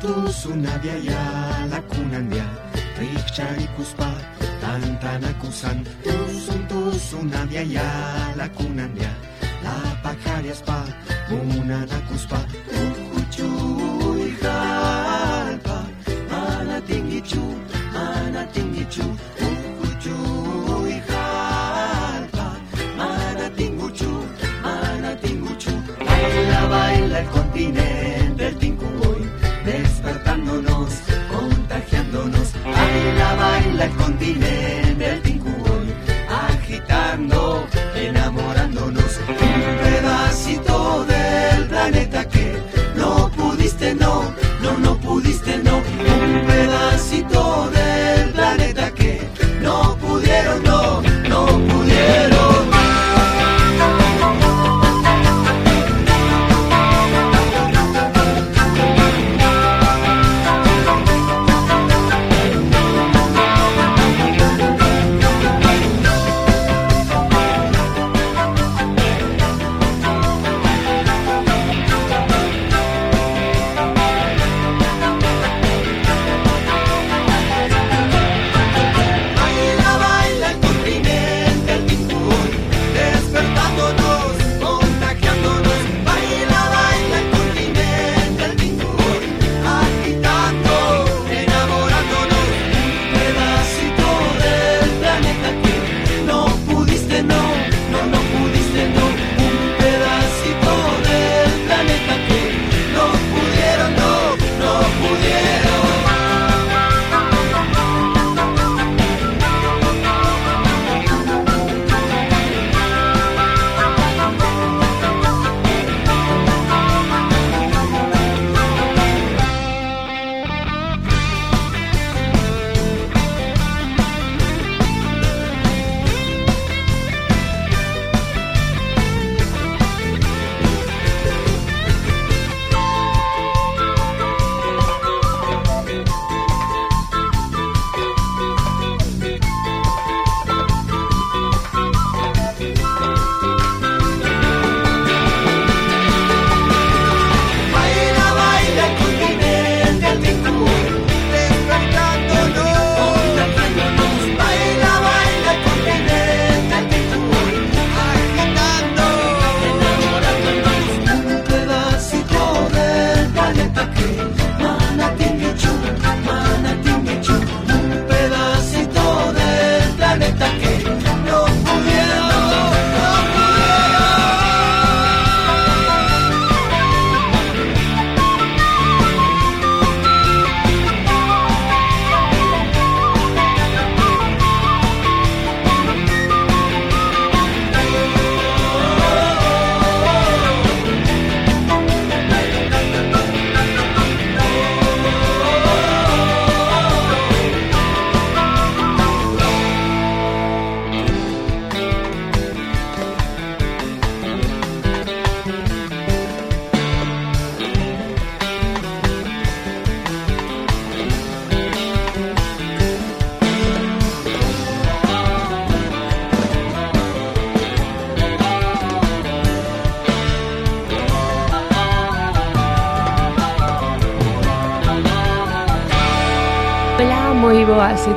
Tusun nabiaya lakunandia Rikcharikuspa tantanakusan Tusun tusun nabiaya lakunandia La pajariaspa munanakuspa Manatingichu, manatingichu Ukuchuy jalpa Manatinguchu, manatinguchu Baila, baila el continente, el tincuboy Despertándonos, contagiándonos. Baila, baila el continente, el tincuboy Agitando, enamorándonos. Un pedacito del planeta que no pudiste, no,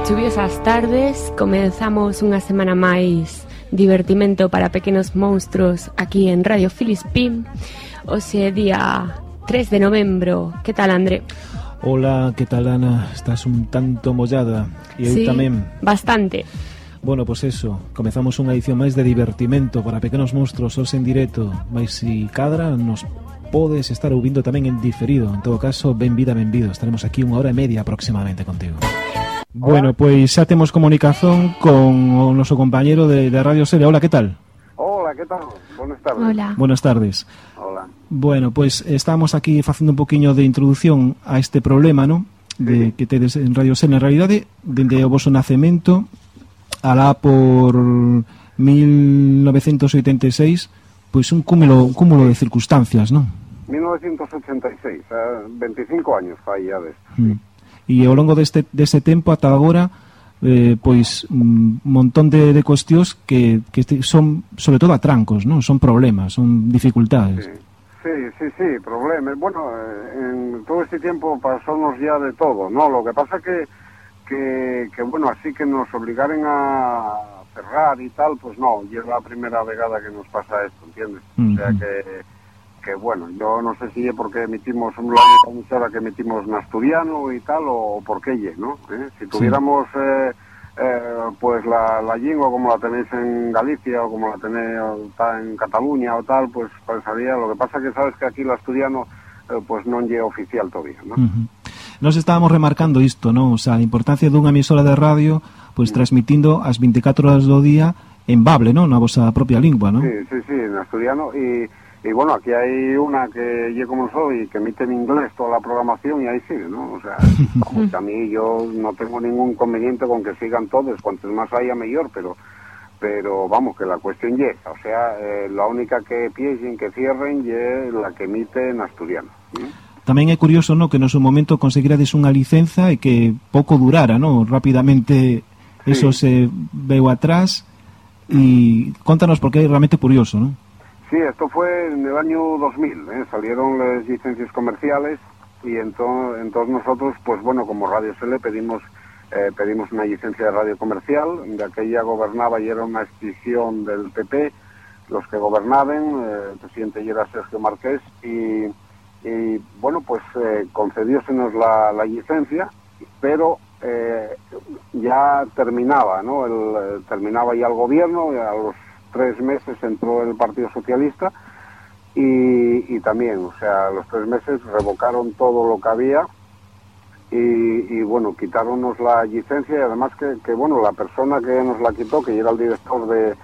Chuviosas tardes, comenzamos unha semana máis divertimento para pequenos monstruos aquí en Radio Filispín. Oxe día 3 de novembro, que tal André? Hola, que tal Ana? Estás un tanto mollada. E eu sí, tamén. bastante. Bueno, pois pues eso, comezamos unha edición máis de divertimento para pequenos monstruos os en directo. Mas si cadra nos podes estar ouvindo tamén en diferido. En todo caso, benvida, benvido. Estaremos aquí unha hora e media aproximadamente contigo. Música Bueno, pois xa temos comunicación con o noso compañero de, de Radio Serie Hola, que tal? Hola, ¿qué tal? Buenas tardes. Hola Buenas tardes Hola. Bueno, pois estamos aquí facendo un poquinho de introducción a este problema, ¿no? De que tedes en Radio Sen, en realidade, dende o voso nacemento alá por 1986, pois un cúmulo, un cúmulo de circunstancias, non? 1986, eh, 25 años fai ya de esto. Mm. E ao longo deste, deste tempo ata agora eh, pois un montón de, de cuestións que, que son sobre todo atrancos, non? Son problemas, son dificultades. Sí. Sí, sí, problemas. Bueno, eh, en todo este tiempo pasónos ya de todo, ¿no? Lo que pasa que, que, que bueno, así que nos obligaren a cerrar y tal, pues no, y es la primera vegada que nos pasa esto, ¿entiendes? Uh -huh. O sea que, que, bueno, yo no sé si es porque emitimos una emisora que emitimos en asturiano y tal, o por qué, ¿no? ¿Eh? Si tuviéramos... Sí. Eh, eh, pues la, la lingua como la tenéis en Galicia o como la tenéis en Cataluña o tal, pues pensaría, lo que pasa que sabes que aquí el asturiano eh, pues non lle oficial todavía, ¿no? Uh -huh. Nos estábamos remarcando isto, ¿no? O sea, a importancia dunha emisora de radio pues transmitindo as 24 horas do día en bable, ¿no? Na vosa propia lingua, ¿no? Sí, sí, sí, en asturiano y Y bueno, aquí hay una que yo como soy, que emite en inglés toda la programación y ahí sigue, ¿no? O sea, a mí yo no tengo ningún inconveniente con que sigan todos, cuantos más haya mejor, pero pero vamos, que la cuestión llega, o sea, eh, la única que piensen que cierren es la que emite en asturiano. ¿sí? Tamén é curioso, no, que no seu momento conseguirades unha licenza e que pouco durara, no? Rapidamente eso sí. se veu atrás e contanos porque é realmente curioso, ¿no? Sí, esto fue en el año 2000, ¿eh? salieron las licencias comerciales y entonces, entonces nosotros, pues bueno, como Radio SL pedimos eh, pedimos una licencia de radio comercial, de aquella gobernaba y era una extinción del PP, los que gobernaban, eh, el presidente era Sergio Marqués, y, y bueno, pues eh, concediósenos la, la licencia, pero eh, ya terminaba, ¿no? El, terminaba ya el gobierno, a los tres meses entró el Partido Socialista y, también, o sea, los tres meses revocaron todo lo que había y, bueno, quitáronos la licencia y además que, bueno, la persona que nos la quitó, que era el director de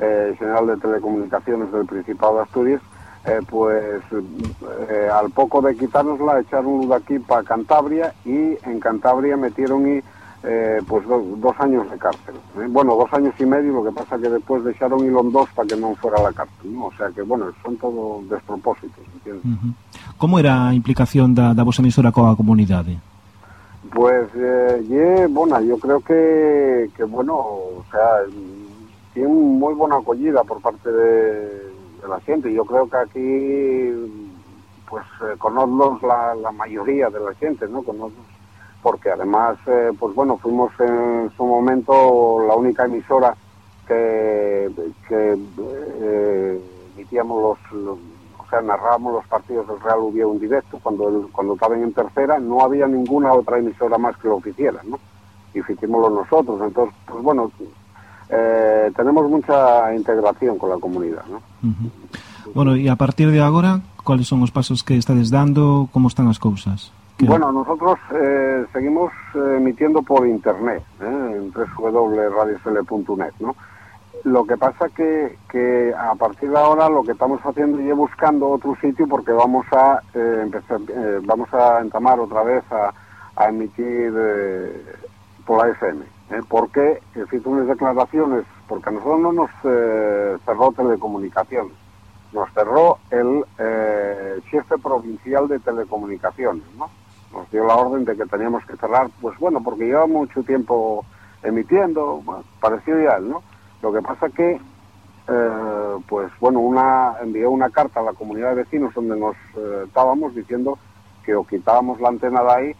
eh, general de telecomunicaciones del Principado de Asturias, eh, pues eh, al poco de quitárnosla echaron de aquí para Cantabria y en Cantabria metieron y eh, pues do, dos años de cárcel. Eh? Bueno, dos años y medio, lo que pasa que después dejaron Ilon dos para que non fuera a la cárcel, ¿no? o sea que, bueno, son todo despropósitos, entiendes? Uh -huh. Como era a implicación da, da vosa emisora coa comunidade? Pues, eh, ye, bueno, yo creo que, que, bueno, o sea, tiene muy buena acollida por parte de, de la gente. Yo creo que aquí, pues, eh, conozco la, la mayoría de la gente, ¿no? Conozco porque además, eh, pues bueno, fuimos en su momento la única emisora que, que eh, emitíamos los, los, o sea, narrábamos los partidos del Real Oviedo en directo, cuando, cuando estaban en tercera no había ninguna otra emisora más que lo oficiera, ¿no? Y hicimos nosotros, entonces, pues bueno, eh, tenemos mucha integración con la comunidad, ¿no? Bueno, y a partir de agora, ¿cuáles son os pasos que estades dando? Como están as cousas? Bueno, nosotros eh, seguimos emitiendo por internet, ¿eh? en www.radiosl.net, ¿no? Lo que pasa que, que a partir de ahora lo que estamos haciendo es buscando otro sitio porque vamos a eh, empezar, eh, vamos a entamar otra vez a, emitir por la FM. Porque existen unas declaraciones, porque a nosotros no nos cerró telecomunicaciones, nos cerró el jefe provincial de telecomunicaciones, ¿no? Nos dio la orden de que teníamos que cerrar, pues bueno, porque lleva mucho tiempo emitiendo, bueno, pareció ideal, ¿no? Lo que pasa que, eh, pues bueno, una envió una carta a la comunidad de vecinos donde nos eh, estábamos diciendo que o quitábamos la antena de ahí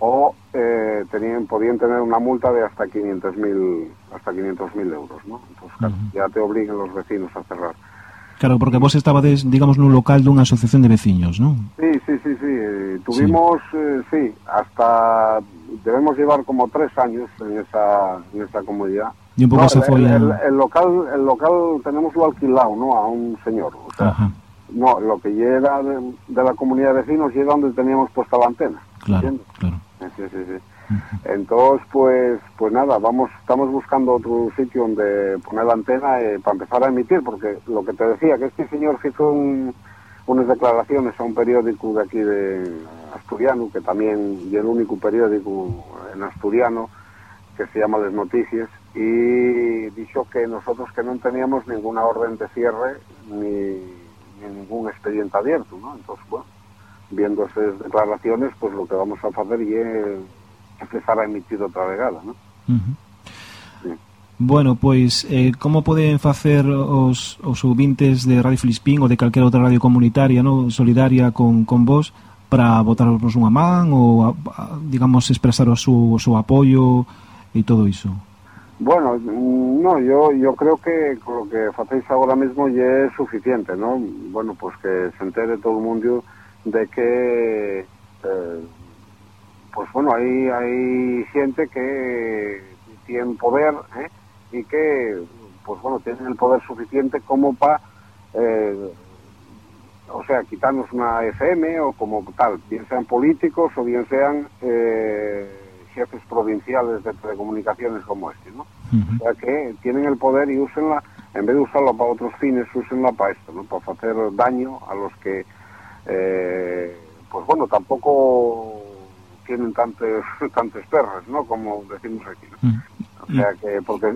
o eh, tenían, podían tener una multa de hasta 500.000 hasta 500.000 euros, ¿no? Entonces, uh -huh. ya te obligan los vecinos a cerrar. Claro, porque vos estabades, digamos, nun local dunha asociación de veciños, non? Sí, sí, sí, sí. Tuvimos, sí, eh, sí hasta debemos llevar como tres años en esa, en esa comunidad. Y un pouco no, se foi el, el, el, local, el local tenemos lo alquilado, ¿no? A un señor. O sea, Ajá. no, lo que era de, de, la comunidad de vecinos y era donde teníamos puesta la antena. Claro, ¿entiendes? claro. Sí, sí, sí. Entonces, pues, pues nada, vamos, estamos buscando otro sitio donde poner la antena eh, para empezar a emitir, porque lo que te decía, que este señor hizo un, unas declaraciones a un periódico de aquí de Asturiano, que también es el único periódico en asturiano que se llama Les Noticias, y dijo que nosotros que no teníamos ninguna orden de cierre ni, ni ningún expediente abierto, ¿no? Entonces, bueno, viendo esas declaraciones, pues lo que vamos a hacer es que a emitir outra vegada, non? Uh -huh. sí. Bueno, pois, eh, como poden facer os, os ouvintes de Radio Filispín ou de calquera outra radio comunitaria, no? solidaria con, con vos, para botarvos unha man ou, a, a, digamos, expresar o seu, o seu apoio e todo iso? Bueno, no, yo, yo creo que lo que facéis ahora mismo ya es suficiente, ¿no? Bueno, pues que se entere todo el mundo de que eh, pues bueno, hay, hay gente que tiene poder ¿eh? y que, pues bueno, tienen el poder suficiente como para eh, o sea, quitarnos una FM o como tal, bien sean políticos o bien sean eh, jefes provinciales de telecomunicaciones como este, ¿no? Uh -huh. O sea, que tienen el poder y úsenla, en vez de usarla para otros fines, úsenla para esto, ¿no? Para hacer daño a los que, pues bueno, tampoco tienen tantos, tantos perros, ¿no? Como decimos aquí, ¿no? -huh. O sea que, porque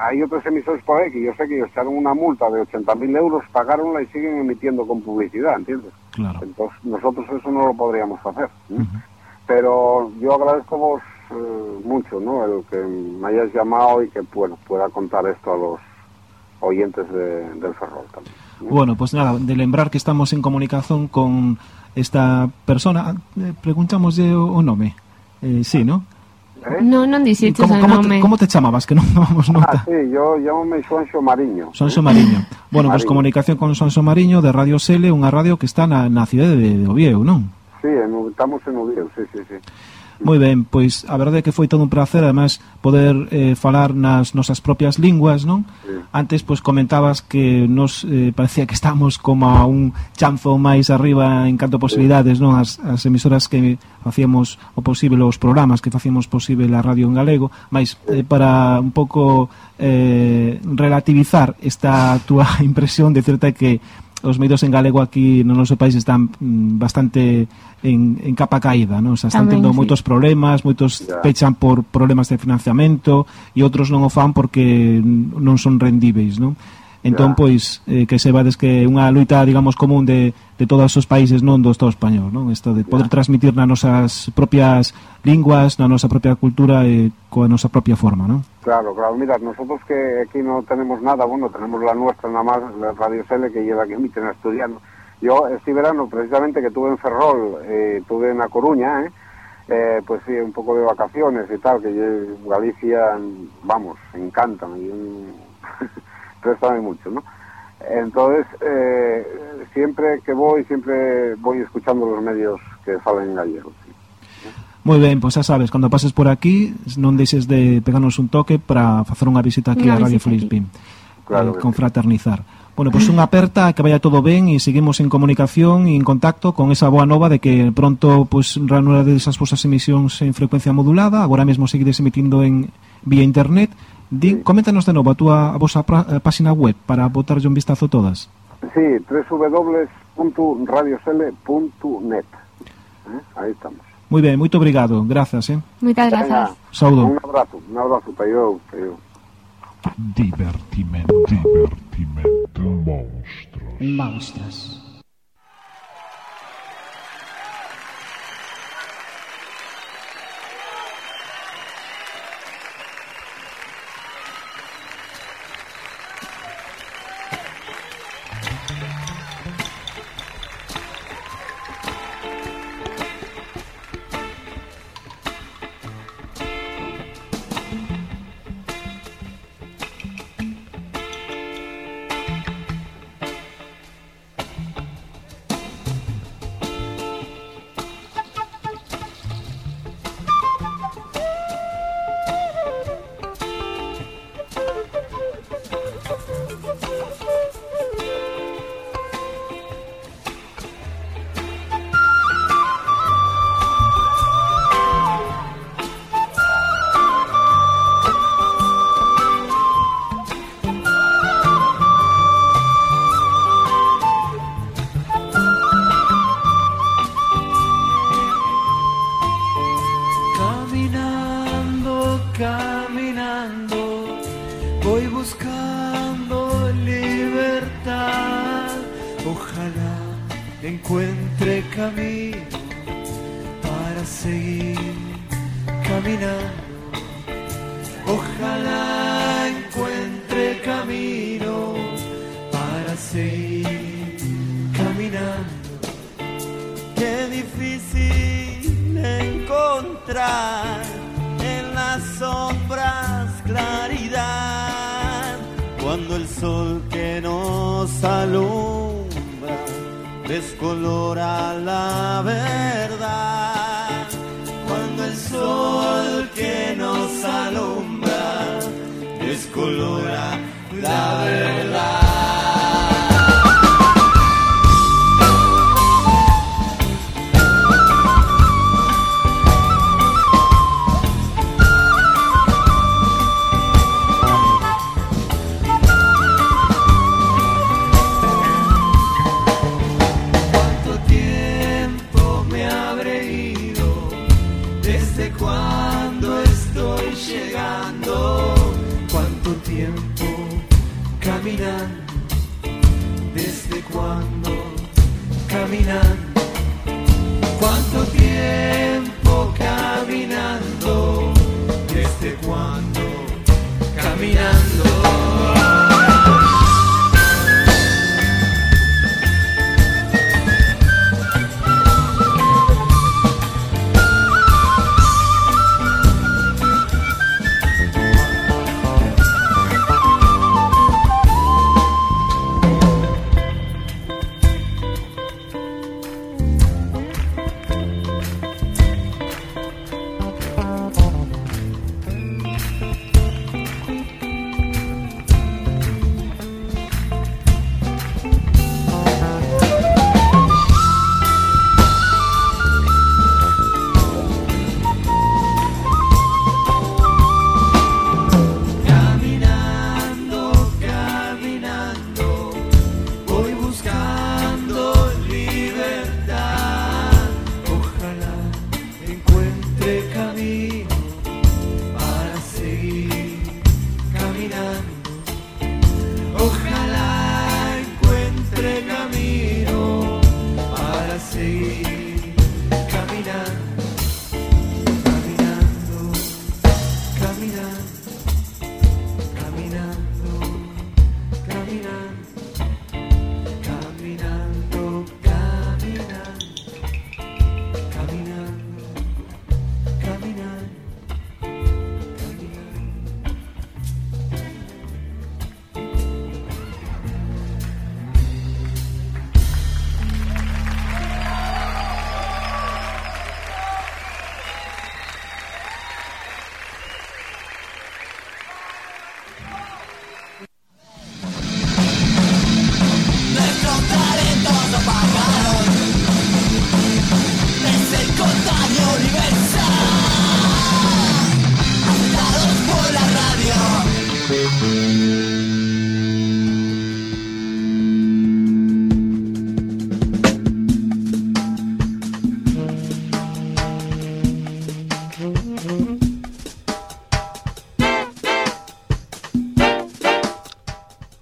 hay otros emisores por ahí que yo sé que ellos echaron una multa de 80.000 euros, pagaronla y siguen emitiendo con publicidad, ¿entiendes? Claro. Entonces, nosotros eso no lo podríamos hacer. ¿eh? Uh -huh. Pero yo agradezco vos eh, mucho, ¿no? El que me hayas llamado y que, bueno, pueda contar esto a los oyentes de, del Ferrol también. ¿no? Bueno, pues nada, de lembrar que estamos en comunicación con esta persona, ah, eh, preguntamoslle o, o nome. Eh, sí, no? Eh? Non, non dixiste como, como, nome. Te, como te chamabas? Que non tomamos ah, nota. Ah, sí, yo llamome Sonso Mariño. Sonso Mariño. Bueno, Mariño. pues comunicación con Sonso Mariño de Radio Sele, unha radio que está na, na cidade de, de Oviedo, non? Sí, en, estamos en Oviedo, sí, sí, sí. Moi ben, pois a verdade é que foi todo un placer además poder eh, falar nas nosas propias linguas, non? Sí. Antes pois comentabas que nos eh, parecía que estamos como a un chanfo máis arriba en canto posibilidades, non? As, as emisoras que facíamos o posible os programas que facíamos posible a radio en galego, mais eh, para un pouco eh, relativizar esta túa impresión de certa que os medios en galego aquí no noso país están mm, bastante en, en capa caída, non? O sea, están Tamén, tendo sí. moitos problemas, moitos yeah. pechan por problemas de financiamento e outros non o fan porque non son rendíveis, non? Entón, pois, eh, que sebades que é unha luita, digamos, común de, de todos os países non do Estado español, non? Isto de poder transmitir nas nosas propias linguas, na nosa propia cultura e coa nosa propia forma, non? Claro, claro. Mira, nosotros que aquí no tenemos nada, bueno, tenemos la nuestra nada más, la Radio Sele, que lleva que emiten asturiano. Yo este verano, precisamente, que tuve en Ferrol, eh, tuve en La Coruña, ¿eh? Eh, pues sí, un poco de vacaciones y tal, que yo, Galicia, vamos, encanta, y un... préstame mucho, ¿no? Entonces, eh, siempre que voy, siempre voy escuchando los medios que salen en gallego. sí. Moi ben, pois xa sabes, cando pases por aquí non deixes de pegarnos un toque para facer unha visita aquí Unha a Radio. Pim Claro eh, confraternizar Bueno, pois unha aperta, que vaya todo ben e seguimos en comunicación e en contacto con esa boa nova de que pronto pois reanudades esas vosas emisións en frecuencia modulada, agora mesmo seguides emitindo en vía internet. Di, coméntanos de novo a túa a vosa pra, a página web para botarlle un vistazo todas. Sí, www.radiosele.net. ¿Eh? Ahí estamos. Moi ben, moito obrigado, grazas, eh. Moitas Venga, grazas. Saúdo. Un abrazo, un abrazo para yo, para yo. Divertimento. Divertimento. Monstruos. Monstruos.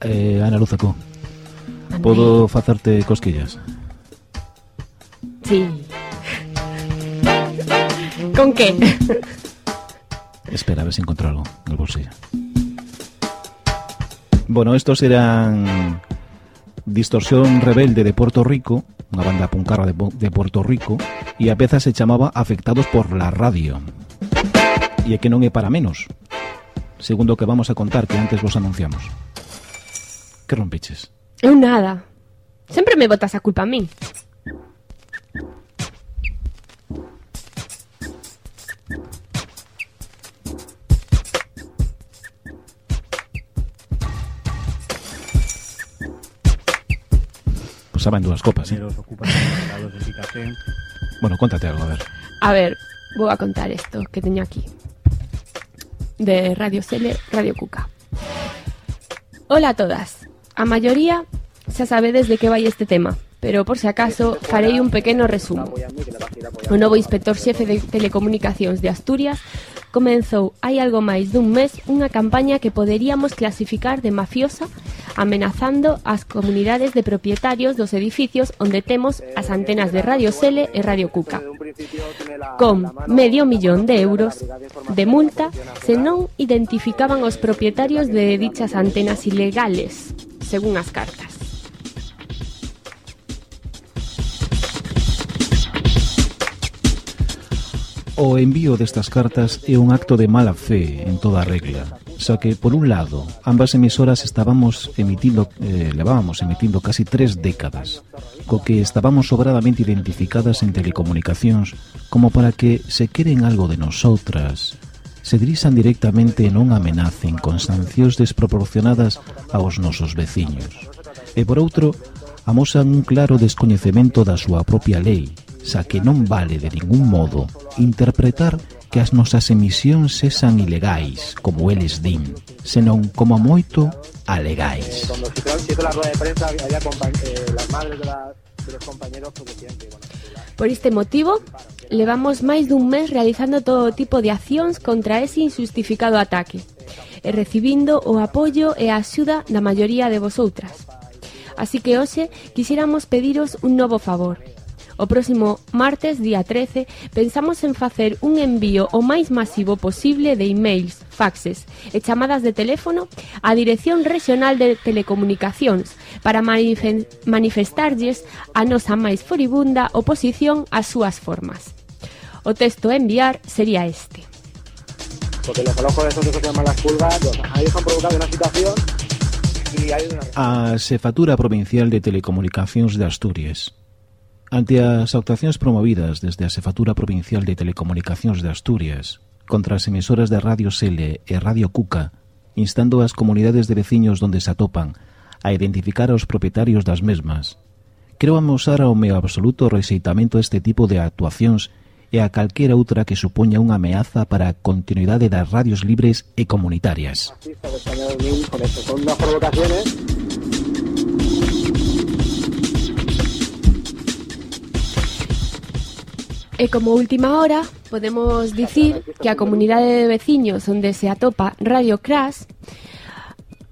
eh, Ana Luzaco Podo facerte cosquillas? Sí. Con que? Espera, a ver se encontro algo en el bolsillo. Bueno, estos eran Distorsión Rebelde de Puerto Rico Unha banda puncarra de, de Puerto Rico E a peza se chamaba Afectados por la Radio. E é que non é para menos. Segundo que vamos a contar que antes vos anunciamos. Que rompiches? Eu nada. Sempre me botas a culpa a mí. Pues saben dúas copas, ¿eh? Bueno, contate algo, a ver. A ver, vou a contar isto que teño aquí. De Radio Sele, Radio Cuca. Hola a todas. A maioría xa sabedes de que vai este tema, pero por se acaso farei un pequeno resumo. O novo inspector xefe de Telecomunicacións de Asturias comenzou hai algo máis dun mes unha campaña que poderíamos clasificar de mafiosa amenazando as comunidades de propietarios dos edificios onde temos as antenas de Radio Sele e Radio Cuca, con medio millón de euros de multa se non identificaban os propietarios de dichas antenas ilegales, según as cartas. O envío destas cartas é un acto de mala fe en toda regla xa que por un lado ambas emisoras estábamos emitindo eh, levábamos emitindo casi tres décadas co que estábamos sobradamente identificadas en telecomunicacións como para que se queren algo de nosotras se dirixan directamente e non amenacen con sancións desproporcionadas aos nosos veciños. E por outro, amosan un claro descoñecemento da súa propia lei, xa que non vale de ningún modo interpretar que as nosas emisións sexan ilegais, como eles din, senón como moito alegais. Por este motivo, levamos máis dun mes realizando todo tipo de accións contra ese injustificado ataque e recibindo o apoio e a axuda da maioría de vosoutras. Así que hoxe quixéramos pediros un novo favor, O próximo martes, día 13, pensamos en facer un envío o máis masivo posible de emails, faxes e chamadas de teléfono á Dirección Regional de Telecomunicacións para manifestarlles a nosa máis furibunda oposición ás súas formas. O texto a enviar sería este. Porque los alojos de esos que se llaman las pulgas, los ellos han provocado una situación A Xefatura Provincial de Telecomunicacións de Asturias Ante as actuacións promovidas desde a Xefatura Provincial de Telecomunicacións de Asturias contra as emisoras de Radio Sele e Radio Cuca, instando as comunidades de veciños onde se atopan a identificar aos propietarios das mesmas, creo amosar ao meu absoluto rexeitamento a este tipo de actuacións e a calquera outra que supoña unha ameaza para a continuidade das radios libres e comunitarias. Por son unas provocaciones E como última hora, podemos dicir que a comunidade de veciños onde se atopa Radio Crash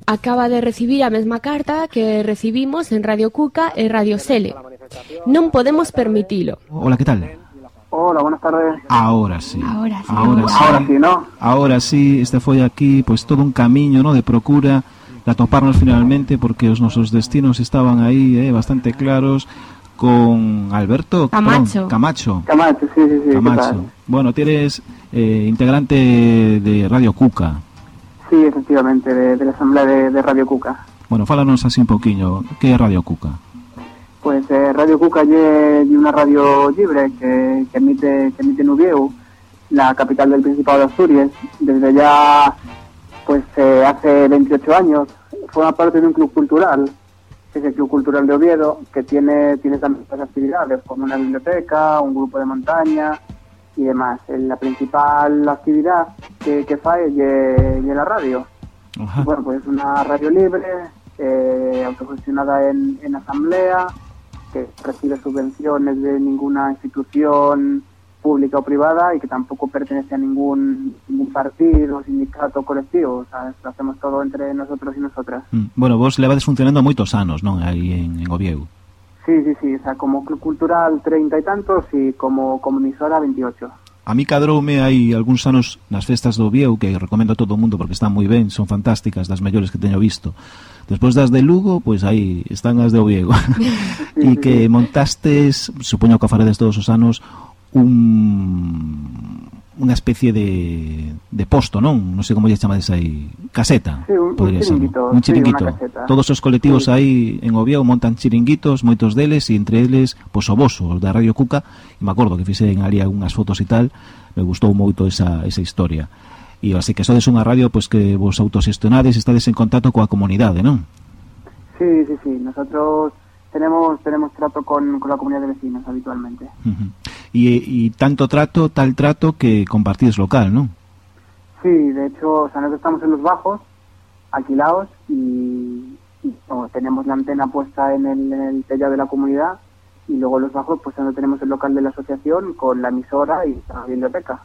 acaba de recibir a mesma carta que recibimos en Radio Cuca e Radio Sele. Non podemos permitilo. Hola, ¿qué tal? Hola, buenas tardes. Ahora sí. Ahora sí. Ahora sí. Ahora sí, ¿no? Ahora sí, este foi aquí pues todo un camiño, ¿no? de procura de atoparnos finalmente porque os nosos destinos estaban aí, eh, bastante claros con Alberto Camacho. perdón, Camacho. Camacho, sí, sí, sí. ¿qué Camacho. Bueno, tienes eh, integrante de Radio Cuca. Sí, efectivamente, de, de la Asamblea de, de Radio Cuca. Bueno, fálanos así un poquinho, que é Radio Cuca? Pues eh, Radio Cuca es una radio libre que, que emite que emite en Ubieu, la capital del Principado de Asturias, desde ya pues eh, hace 28 años. Forma parte de un club cultural, que es el Club Cultural de Oviedo, que tiene, tiene también otras actividades, como una biblioteca, un grupo de montaña y demás. Eh, La principal actividad que, que fae es la radio. Ajá. Bueno, pues es una radio libre, eh, autogestionada en, en asamblea, que recibe subvenciones de ninguna institución pública o privada y que tampoco pertenece a ningún, ningún partido, sindicato, colectivo, o sea, lo hacemos todo entre nosotros e nosotras. Mm. Bueno, vos levades funcionando moitos anos, non, aí en, en Oviedo. Sí, sí, sí, o sea, como club cultural 30 e tantos e como comunisora 28. A mí cadroume hai algúns anos nas festas do Vieu que recomendo a todo o mundo porque están moi ben, son fantásticas, das mellores que teño visto. Despois das de Lugo, pois aí están as de Oviedo. E que montastes, supoño que faredes todos os anos, un unha especie de, de posto, non? Non sei como lle chamades aí. Caseta, sí, un, podría ser. Un chiringuito. Sí, Todos os colectivos sí. aí en Oviedo montan chiringuitos, moitos deles, e entre eles, pois o Boso, da Radio Cuca, e me acordo que fixen ali algunhas fotos e tal, me gustou moito esa, esa historia. E así que sodes unha radio pois que vos autosestionades, estades en contacto coa comunidade, non? Sí, sí, sí. Nosotros tenemos tenemos trato con, con la comunidad de vecinos habitualmente. Uh -huh. E, e tanto trato, tal trato que compartides local, non? Sí, de hecho, o sea, nosotros estamos en los bajos, alquilados, y, y, tenemos la antena puesta en el, en el tellado de la comunidad, y luego los bajos, pues donde tenemos el local de la asociación con la emisora y la biblioteca.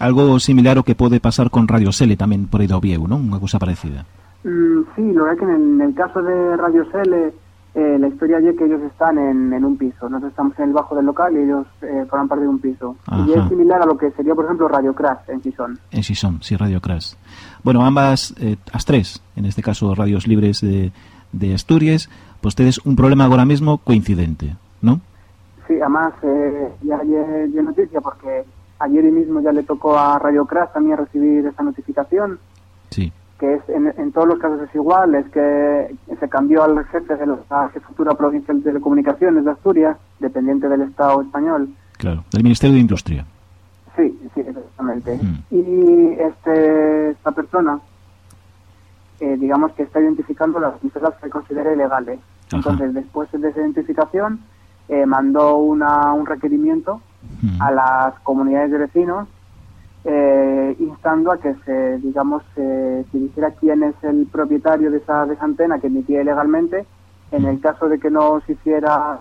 Algo similar ao que pode pasar con Radio Sele tamén por do Oviedo, non? Unha cousa parecida. Mm, sí, lo es que en el, en el caso de Radio Sele, eh, la historia es que ellos están en, en un piso. Nosotros estamos en el bajo del local y ellos eh, forman parte de un piso. Y es similar a lo que sería, por ejemplo, Radio Crash en Sison. En Sison, sí, Radio Crash. Bueno, ambas, eh, as tres, en este caso radios libres de, de Asturias, pues tedes un problema agora mesmo coincidente, ¿no? Sí, además eh, ya hay noticia porque ayer mismo ya le tocó a Radio Crash también recibir esta notificación. Sí. Que es en, en todos los casos es igual, es que se cambió al jefe de la jefatura provincial de telecomunicaciones de Asturias, dependiente del Estado español. Claro, del Ministerio de Industria. Sí, sí, exactamente. Mm. Y este, esta persona, eh, digamos que está identificando las emisoras que considera ilegales. Ajá. Entonces, después de esa identificación, eh, mandó una, un requerimiento Mm. a las comunidades de vecinos eh, instando a que se, digamos, se, se dijera quién es el propietario de esa, de esa antena que emitía ilegalmente. En el caso de que no se hiciera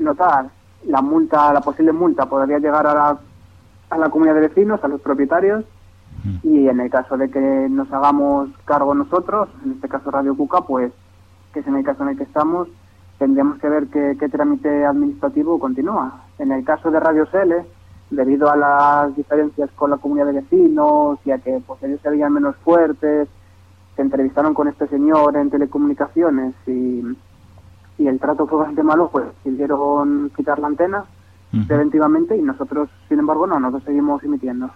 notar, la multa, la posible multa podría llegar a la, a la comunidad de vecinos, a los propietarios, y en el caso de que nos hagamos cargo nosotros, en este caso Radio Cuca, pues, que es en el caso en el que estamos, tendríamos que ver qué, qué trámite administrativo continúa. En el caso de Radio Sele, debido a las diferencias con la comunidad de vecinos y a que pues, ellos se veían menos fuertes, se entrevistaron con este señor en telecomunicaciones y, y el trato fue bastante malo, pues decidieron quitar la antena preventivamente y nosotros, sin embargo, no, nosotros seguimos emitiendo.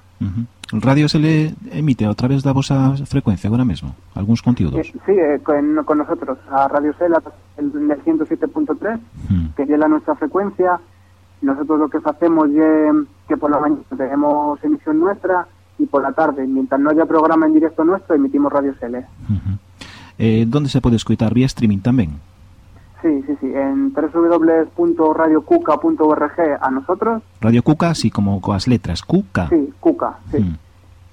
Radio se le emite a través da vosa frecuencia agora mesmo, algúns contidos. Eh, sí, eh, con, con nosotros, a Radio Sela, el, el 107.3, Mm. que es la nuestra frecuencia. Nosotros lo que hacemos es que por la mañana tenemos emisión nuestra y por la tarde, mientras no haya programa en directo nuestro, emitimos Radio Sele. Eh, donde se pode escoitar vía streaming tamén? Sí, sí, sí, en www.radiocuca.org a nosotros, Radio Cuca, así como coas letras, Cuca. sí, Cuca, sí. Mm.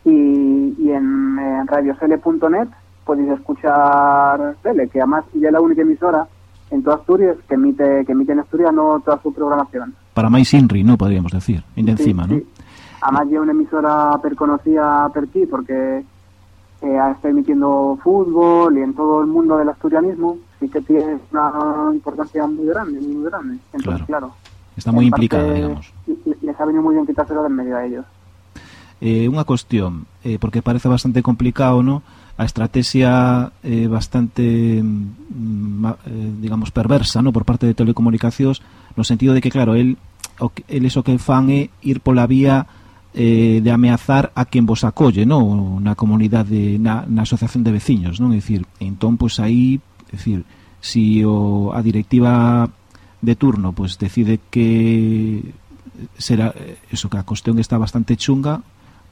Y, y en, en radiosele.net podéis escuchar Sele, que además ya es la única emisora en toda Asturias que emite, que emite en asturiano toda su programación. Para máis Inri, no podríamos decir, ainda encima, Sí, ¿no? sí. Además ya una emisora perconocida per aquí porque eh, está emitiendo fútbol y en todo el mundo del asturianismo sí que tiene una importancia muy grande, muy grande. Entonces, claro. Está en implicada, parte, digamos. le- Les ha venido muy bien quitárselo de en medio a ellos. Eh, unha cuestión, eh, porque parece bastante complicado, ¿no? A estrategia eh, bastante, mm, eh, digamos, perversa, ¿no? Por parte de telecomunicacións, no sentido de que claro, el o que, eles o que fan é ir pola vía eh, de ameazar a quen vos acolle, ¿no? Na comunidade, na, na asociación de veciños, non? É dicir, entón, pois aí, é dicir, si o, a directiva de turno pois decide que será eh, eso que a cuestión está bastante chunga,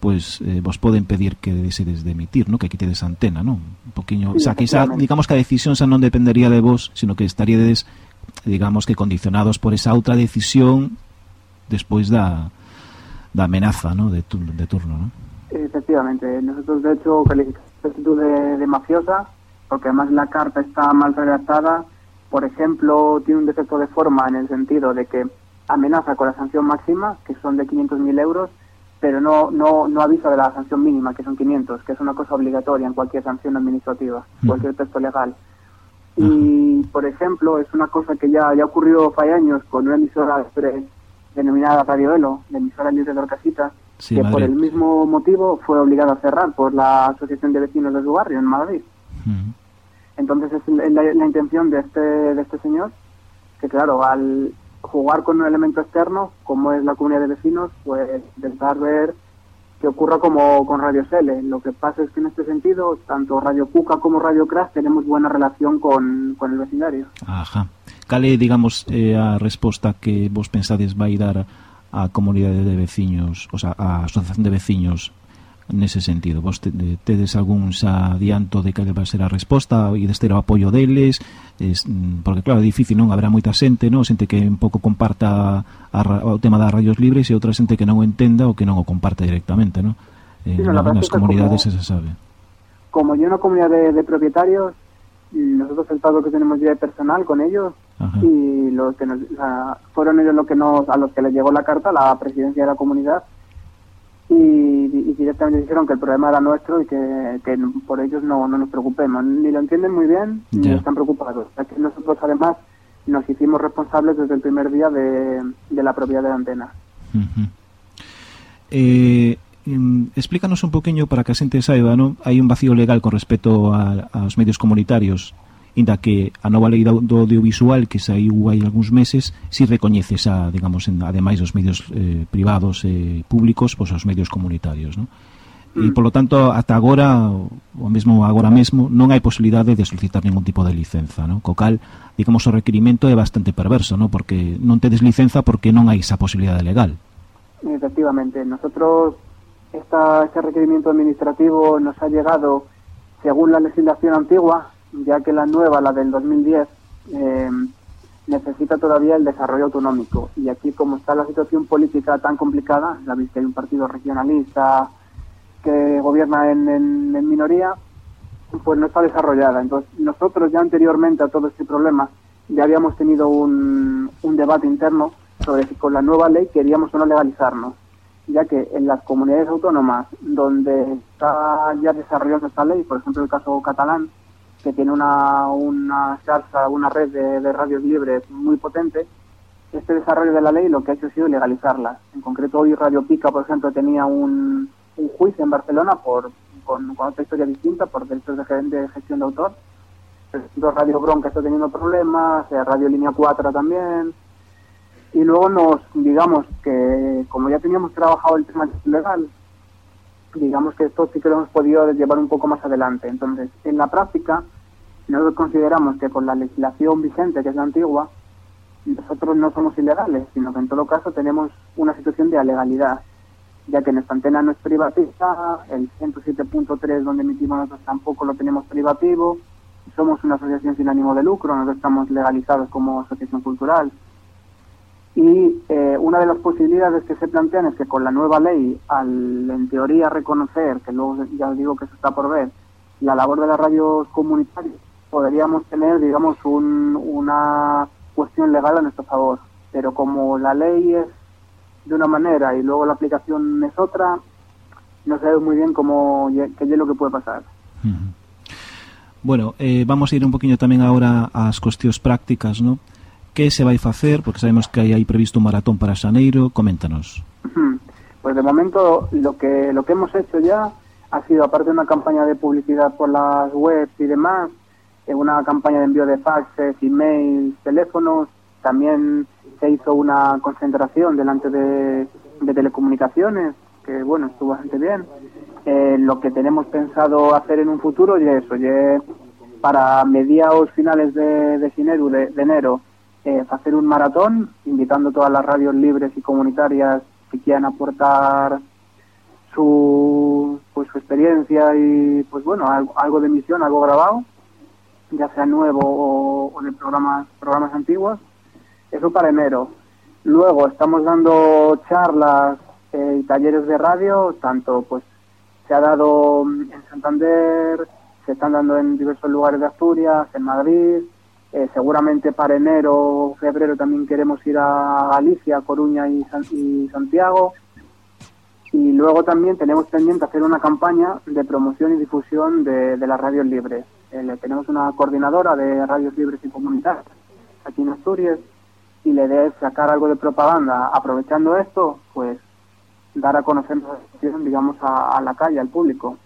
pois eh, vos poden pedir que desedes de emitir, ¿no? Que quitedes antena, ¿no? Un poquinho, sí, o sea, quizá, digamos que a decisión xa non dependería de vos, sino que estaríades digamos que condicionados por esa outra decisión despois da da amenaza, ¿no? de, tu, de turno, ¿no? Efectivamente, nosotros de hecho calificamos actitud de, de mafiosa, porque además la carta está mal redactada. Por ejemplo, tiene un defecto de forma en el sentido de que amenaza con la sanción máxima, que son de 500.000 euros, pero no, no, no avisa de la sanción mínima, que son 500, que es una cosa obligatoria en cualquier sanción administrativa, cualquier texto legal. Y, por ejemplo, es una cosa que ya, ya ocurrió hace años con una emisora pre- denominada Radio Elo, la emisora libre de Orcasitas, Sí, que por el mismo motivo fue obligada a cerrar por la Asociación de Vecinos de su barrio en Madrid. Entonces es la intención de este, de este señor, que claro, al jugar con un elemento externo, como es la comunidad de vecinos, pues intentar ver que ocurra como con Radio Sele. Lo que pasa es que en este sentido, tanto Radio Cuca como Radio Crash tenemos buena relación con, con el vecindario. Ajá. Cale, digamos, eh, a resposta que vos pensades vai dar a comunidade de veciños, o sea, a asociación de veciños nese sentido. Vos tedes algún xa adianto de que vai ser a resposta e de ter o apoio deles? Es, mm, porque claro, é difícil, non? Habrá moita xente, non? Xente que un pouco comparta a, o tema das radios libres e outra xente que non o entenda ou que non o comparta directamente, non? Eh, sí, no, na, nas comunidades como, se sabe. Como yo una comunidad de, de propietarios, nosotros el pago que tenemos ya de personal con ellos Ajá. y los que nos, la, fueron ellos los que nos, a los que les llegó la carta, la presidencia de la comunidad, y, y directamente dijeron que el problema era nuestro y que, que por ellos no, no nos preocupemos. Ni lo entienden muy bien ni están preocupados. Nosotros además nos hicimos responsables desde el primer día de, de la propiedad de la antena. Eh, em, explícanos un poquinho para que a xente saiba, non? Hai un vacío legal con respecto a, aos medios comunitarios inda que a nova lei do audiovisual que saiu hai algúns meses si recoñece esa, digamos, en, ademais dos medios eh, privados e eh, públicos, pois os medios comunitarios, non? E, mm. polo tanto, ata agora, o mesmo agora mesmo, non hai posibilidade de solicitar ningún tipo de licenza, non? Co cal, digamos, o requerimento é bastante perverso, non? Porque non tedes licenza porque non hai esa posibilidade legal. Efectivamente, nosotros, esta, este requerimiento administrativo nos ha llegado, según la legislación antigua, ya que la nueva, la del 2010, eh, necesita todavía el desarrollo autonómico. Y aquí, como está la situación política tan complicada, veis que hay un partido regionalista que gobierna en minoría, pues no está desarrollada. Entonces, nosotros ya anteriormente a todo este problema ya habíamos tenido un, un debate interno sobre si con la nueva ley queríamos o no legalizarnos, ya que en las comunidades autónomas donde está ya desarrollando esta ley, por ejemplo el caso catalán, que tiene una, una salsa, una red de, radios libres muy potente, este desarrollo de la ley lo que ha hecho ha sido legalizarla. En concreto hoy Radio Pica, por ejemplo, tenía un, un juicio en Barcelona por con, con otra historia distinta por derechos de, de gestión de autor. Ejemplo, Radio Bronca está teniendo problemas, eh, Radio Línea 4 también. Y luego nos, digamos que como ya teníamos trabajado el tema legal, digamos que esto sí que lo hemos podido llevar un poco más adelante. Entonces, en la práctica, nosotros consideramos que con la legislación vigente, que es la antigua, nosotros no somos ilegales, sino que en todo caso tenemos una situación de alegalidad, ya que nuestra antena no es privatizada, el 107.3 donde emitimos nosotros tampoco lo tenemos privativo, somos una asociación sin ánimo de lucro, nosotros estamos legalizados como asociación cultural. Y eh, una de las posibilidades que se plantean es que con la nueva ley, al en teoría reconocer, que luego ya os digo que eso está por ver, la labor de las radios comunitarias, podríamos tener, digamos, un- una cuestión legal a nuestro favor. Pero como la ley es de una manera y luego la aplicación es otra, no sabemos muy bien cómo, qué es lo que puede pasar. Bueno, eh, vamos a ir un poquinho tamén agora ás cuestións prácticas, ¿no? Que se vai facer? Porque sabemos que hai previsto un maratón para Xaneiro. Coméntanos. Pues de momento lo que lo que hemos hecho ya ha sido aparte de una campaña de publicidad por las webs y demás, eh, una campaña de envío de faxes, emails, teléfonos, también se hizo una concentración delante de, de telecomunicaciones, que bueno, estuvo bastante bien. Eh, lo que tenemos pensado hacer en un futuro y eso, ya para mediados finales de, de, de, de enero, eh, hacer un maratón, invitando todas las radios libres y comunitarias que quieran aportar su, pues, su experiencia y pues bueno, algo, algo de emisión, algo grabado, ya sea nuevo o, o de programas, programas antiguos. Eso para enero. Luego estamos dando charlas eh, y talleres de radio, tanto pues se ha dado en Santander, se están dando en diversos lugares de Asturias, en Madrid, eh, seguramente para enero o febrero también queremos ir a Galicia, Coruña y, San- y Santiago. Y luego también tenemos pendiente hacer una campaña de promoción y difusión de, de las radios libres. Eh, le- tenemos una coordinadora de radios libres y comunitarias aquí en Asturias y idea es sacar algo de propaganda. Aprovechando esto, pues dar a conocer digamos, a la calle, al público,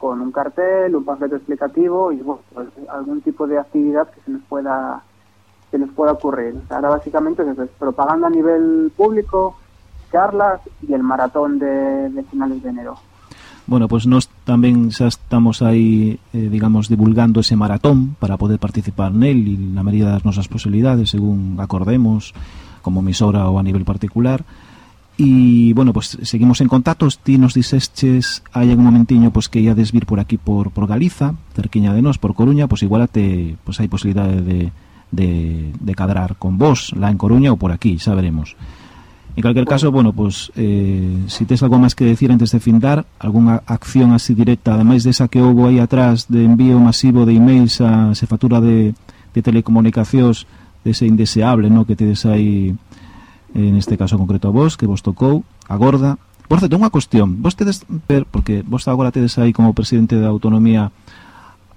con un cartel, un panfleto explicativo y bueno, pues, algún tipo de actividad que se nos pueda que nos pueda ocurrir. O ahora básicamente es propaganda a nivel público, charlas y el maratón de, finales de enero. Bueno, pues nós tamén xa estamos aí, eh, digamos, divulgando ese maratón para poder participar nel e na medida das nosas posibilidades, según acordemos, como emisora ou a nivel particular. E, bueno, pues seguimos en contacto, ti nos disesches hai algún momentiño pues, que iades vir por aquí por, por Galiza, cerquiña de nós, por Coruña, pues igual te, pues, hai posibilidade de, de, de cadrar con vos lá en Coruña ou por aquí, xa veremos. En calquer caso, bueno, pues, eh, si tes algo máis que decir antes de findar, algunha acción así directa, ademais desa que houve aí atrás de envío masivo de emails a Sefatura de, de Telecomunicacións, dese indeseable, no, que tedes aí Eh, en este caso concreto a vos, que vos tocou, a gorda. Por certo, unha cuestión, vos tedes, porque vos agora tedes aí como presidente da autonomía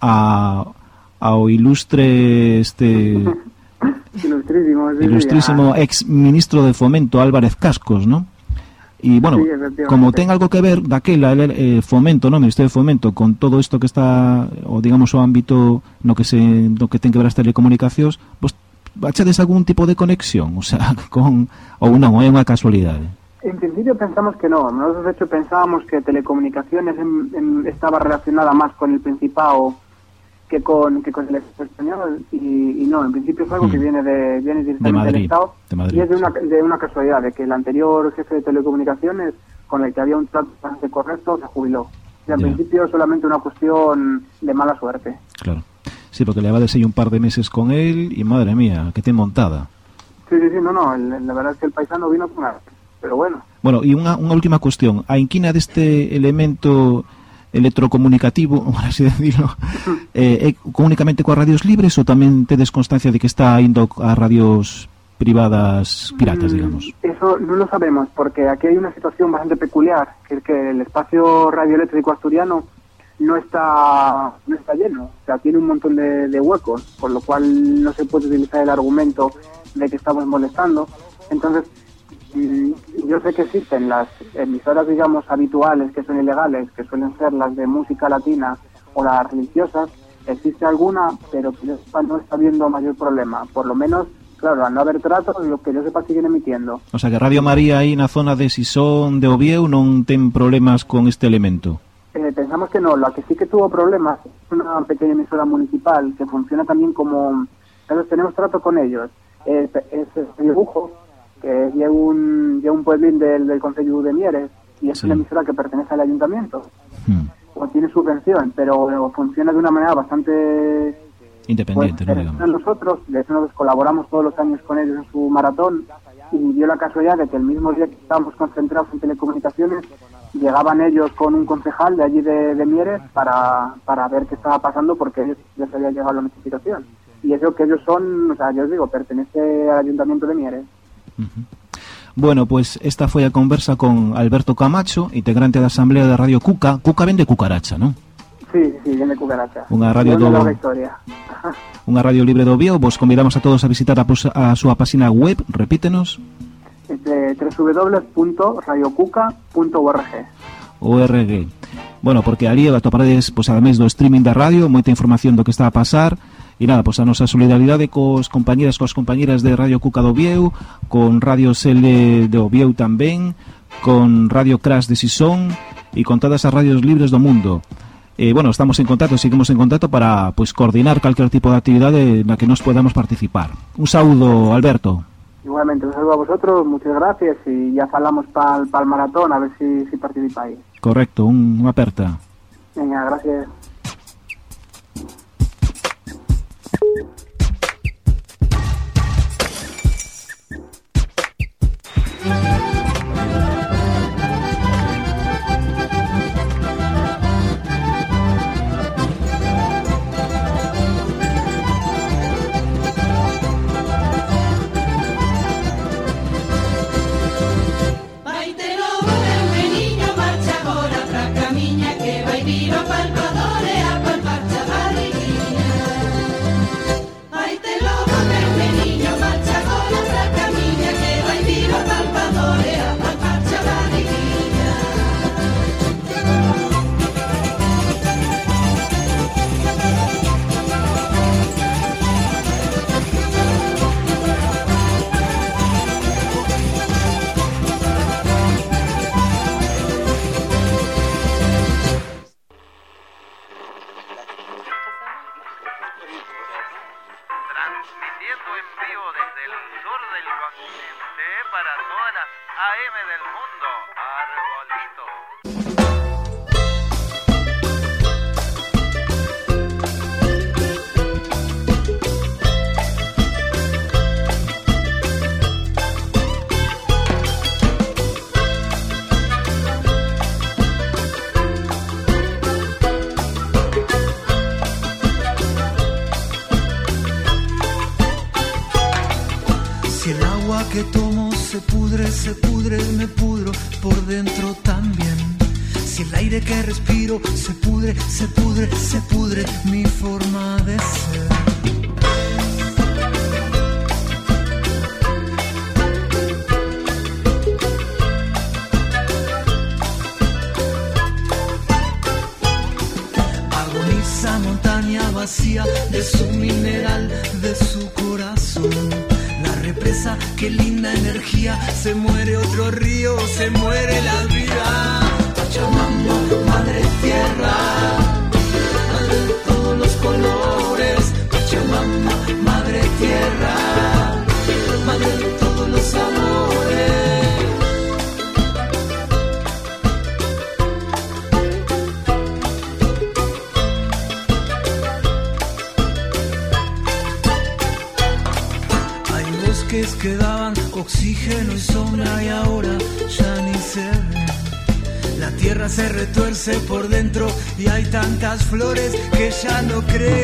a, ao ilustre este ilustrísimo, ilustrísimo ex ministro de fomento Álvarez Cascos, ¿no? E, bueno, sí, como ten algo que ver daquela eh, fomento, no, Ministerio de Fomento con todo isto que está, o digamos, o ámbito no que se no que ten que ver as telecomunicacións, vos achades algún tipo de conexión, o sea, con é unha casualidade. En principio pensamos que no. Nosotros, de hecho, pensábamos que telecomunicaciones en- en- estaba relacionada más con el Principado que con, que con el español. Y, y no, en principio es algo Mm. que viene, de, viene directamente Madrid, del Estado. de Madrid, y es de una, de una casualidad, de que el anterior jefe de telecomunicaciones, con el que había un trato bastante correcto, se jubiló. O sea, en Ya. principio es solamente una cuestión de mala suerte. Claro. Sí, porque levades aí un par de meses con él e madre mía, que ten montada. Sí, sí, sí, no, no. el- la verdad es que el paisano vino con arte. Pero bueno. Bueno, e unha, unha última cuestión. A inquina deste elemento electrocomunicativo, por así decirlo, eh, é únicamente coas radios libres ou tamén tedes constancia de que está indo a radios privadas piratas, Mm, digamos? Eso no lo sabemos, porque aquí hay una situación bastante peculiar, que es que el espacio radioeléctrico asturiano no está, no está lleno, o sea, tiene un montón de, huecos, por lo cual no se puede utilizar el argumento de que estamos molestando. Entonces, mm, yo sé que existen las emisoras, digamos, habituales, que son ilegales, que suelen ser las de música latina o las religiosas, existe alguna, pero no está habiendo mayor problema. Por lo menos, claro, al no haber trato, lo que yo sepa siguen emitiendo. O sea, que Radio María aí na zona de Sisón, de Ovieu, non ten problemas con este elemento. Eh, pensamos que no, la que sí que tuvo problemas es una pequeña emisora municipal que funciona también como... Entonces tenemos trato con ellos. Es, es, es dibujo, que es de un, de un pueblín del, del Consejo de Mieres y es Sí. una emisora que pertenece al ayuntamiento. Hmm. O tiene subvención, pero funciona de una manera bastante pues, Independiente, Digamos. nosotros. De hecho, nosotros colaboramos todos los años con ellos en su maratón y dio la casualidad de que el mismo día que estábamos concentrados en telecomunicaciones llegaban ellos con un concejal de allí de, de Mieres para, para ver qué estaba pasando porque ellos ya se había llegado la notificación. Y eso que ellos son, o sea, yo os digo, pertenece al ayuntamiento de Mieres. Bueno, pues esta foi a conversa con Alberto Camacho, integrante da Asamblea de Radio Cuca. Cuca vende cucaracha, non? Sí, sí, viene Cucaracha. Unha radio do-. Unha radio libre do Oviedo. Vos convidamos a todos a visitar a, pos- a súa página web, repítenos, www.radiocuca.org. ORG. Bueno, porque ali atoparedes, pois, ademais do streaming da radio, moita información do que está a pasar, e nada, pois a nosa solidaridade cos compañeras, coas compañeras de Radio Cuca do Ovieu, con Radio Sele de Ovieu tamén, con Radio Crash de Sisón, e con todas as radios libres do mundo. E, bueno, estamos en contacto, seguimos en contacto para pois coordinar calquer tipo de actividade na que nos podamos participar. Un saúdo, Alberto. Igualmente, un saludo a vosotros, muchas gracias y ya falamos para el maratón, a ver si, si participáis. Correcto, un, unha aperta. Venga, gracias. Transmitiendo en vivo desde el sur del continente para todas las AM del mundo. que tomo se pudre, se pudre, me pudro por dentro también. Si el aire que respiro se pudre, se pudre, se pudre mi forma de ser. se muere otro río, se muere ya no creo.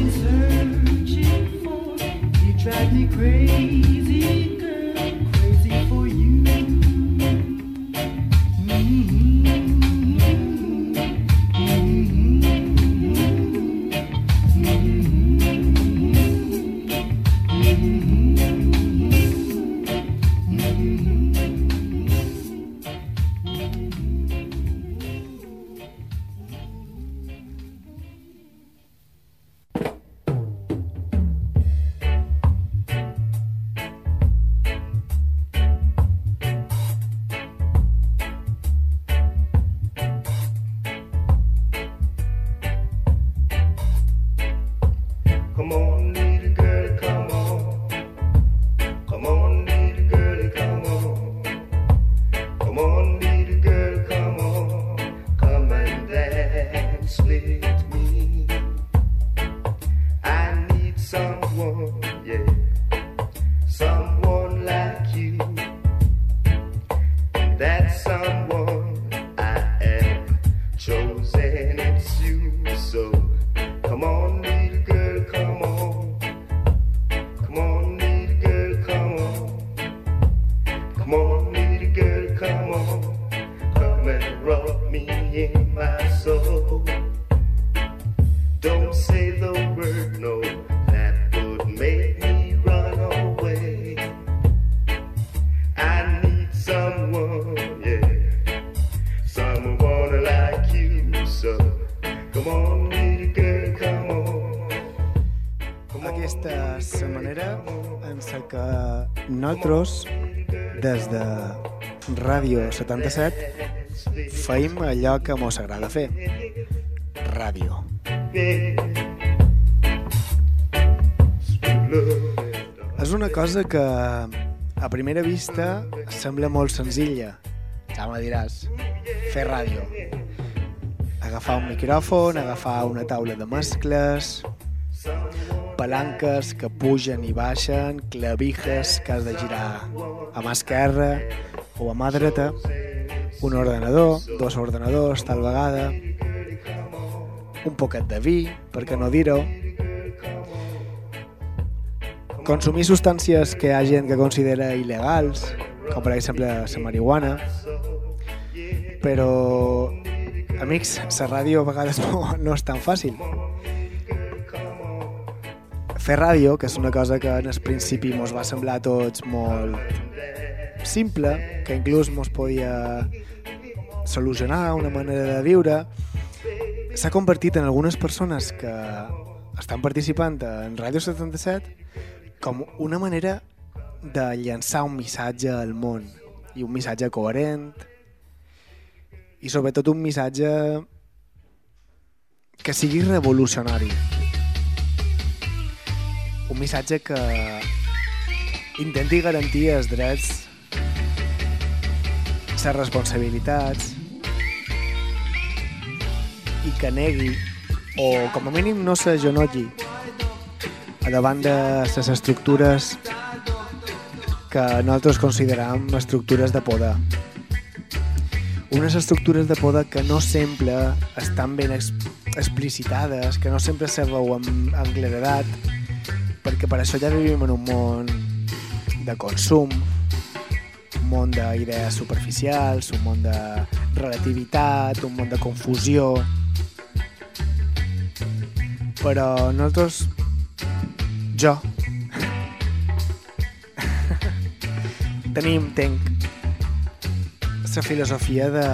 been searching for. You drive me crazy. 77, feim allò que mos agrada fer. Ràdio. És una cosa que a primera vista sembla molt senzilla. Ja me diràs, fer ràdio. Agafar un micròfon, agafar una taula de mescles, palanques que pugen i baixen, clavijes que has de girar a mà esquerra o a mà dreta, un ordenador, dos ordenadors tal vegada, un poquet de vi, per què no dir-ho, consumir substàncies que hi ha gent que considera il·legals, com per exemple la marihuana, però, amics, la ràdio a vegades no, no és tan fàcil. Fer ràdio, que és una cosa que en el principi mos va semblar a tots molt simple, que inclús mos podia solucionar una manera de viure, s'ha convertit en algunes persones que estan participant en Ràdio 77 com una manera de llançar un missatge al món i un missatge coherent i sobretot un missatge que sigui revolucionari. Un missatge que intenti garantir els drets les responsabilitats i que negui o com a mínim no s'agenolli a davant de les estructures que nosaltres consideram estructures de poder. Unes estructures de poder que no sempre estan ben ex explicitades, que no sempre se veu amb, amb claredat, perquè per això ja vivim en un món de consum, món d'idees superficials, un món de relativitat, un món de confusió, però nosaltres jo tenim, tenc la filosofia de,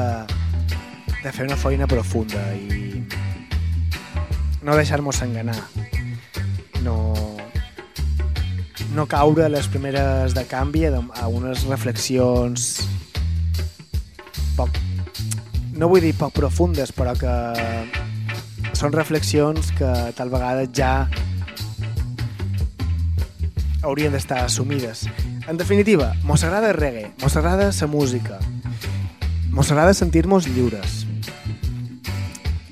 de fer una feina profunda i no deixar-nos enganar. No no caure a les primeres de canvi a, unes reflexions poc no vull dir poc profundes però que són reflexions que tal vegada ja haurien d'estar assumides. En definitiva, mos agrada el reggae, mos agrada la música, mos agrada sentir-nos lliures,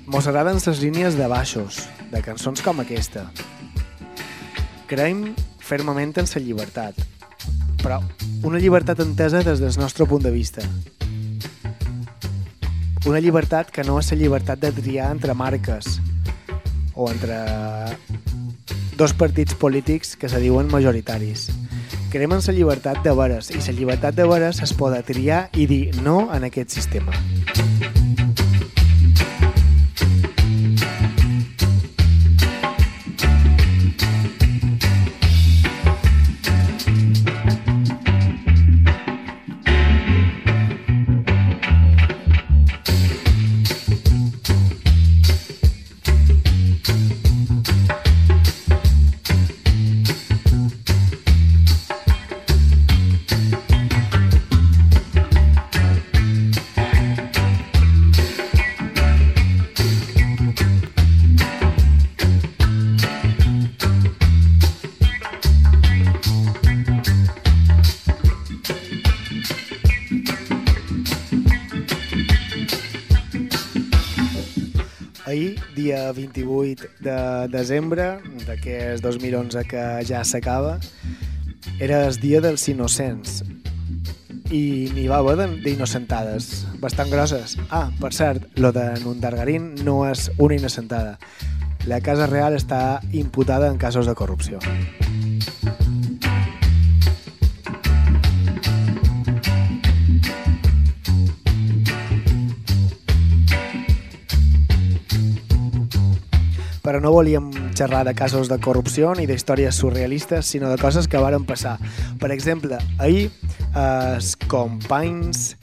mos agraden les línies de baixos, de cançons com aquesta. Creiem fermament en la llibertat, però una llibertat entesa des del nostre punt de vista. Una llibertat que no és la llibertat de triar entre marques o entre dos partits polítics que se diuen majoritaris. Creiem en la llibertat de veres i la llibertat de veres es pot triar i dir no en aquest sistema. 28 de desembre d'aquest 2011 que ja s'acaba, era el dia dels innocents i n'hi va haver d'innocentades bastant grosses. Ah, per cert, lo de Nundargarín no és una innocentada. La Casa Real està imputada en casos de corrupció. Però no volíem xerrar de casos de corrupció ni d'històries surrealistes, sinó de coses que varen passar. Per exemple, ahir els companys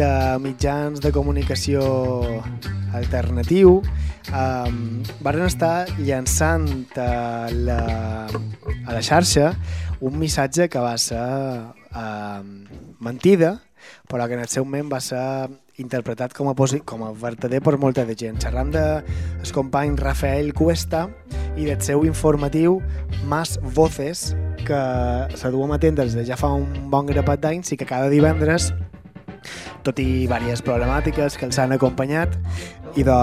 de mitjans de comunicació alternatiu um, varen estar llançant a la, a la xarxa un missatge que va ser uh, mentida, però que en el seu moment va ser interpretat com a, com a verdader per molta de gent. Xerram del company Rafael Cuesta i del seu informatiu Más Voces, que se duem a des de ja fa un bon grapat d'anys i que cada divendres tot i diverses problemàtiques que els han acompanyat i de,